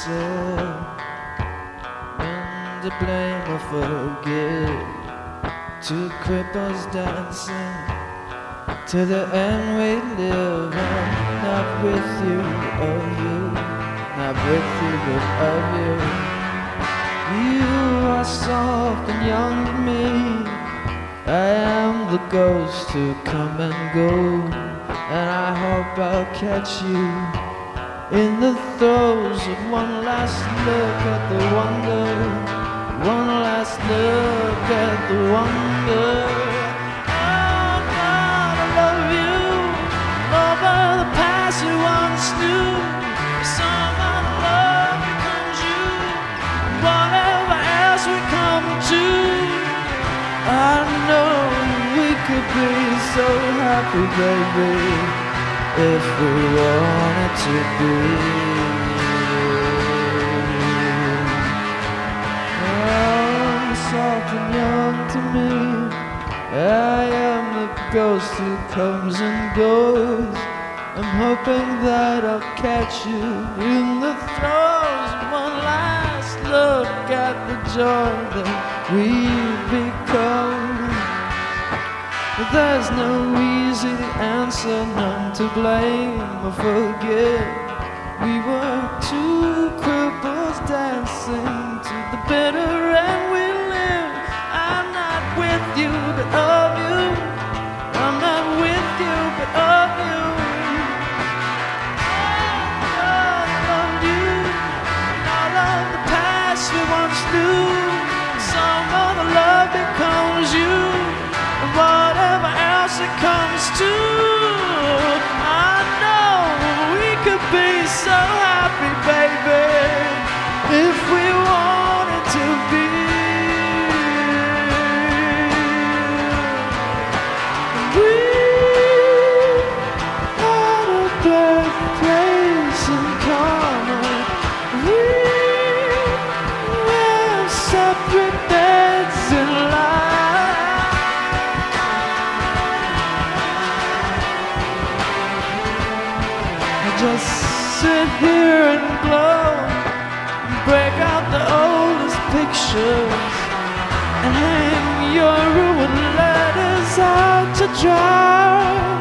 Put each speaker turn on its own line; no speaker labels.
myself. None to blame or forget. Two cripples dancing to the end we live. I'm not with you, of you, not with you, but of you. You are soft and young to me. I am the ghost who come and go, and I hope I'll catch you in the throes of one last look at the wonder, one last look at the wonder. Oh God, I love you over the past you once knew. Love becomes you, whatever else we come to. I know we could be so happy, baby, if we wanted to be. Soft and young to me. I am the ghost who comes and goes. I'm hoping that I'll catch you in the throes one last look at the joy that we've become. But there's no easy answer, none to blame or forget. We were so happy, baby, if we wanted to be. We had a birthplace in common. We have separate beds in life. I just sit here and glow, and break out the oldest pictures, and hang your ruined letters out to dry.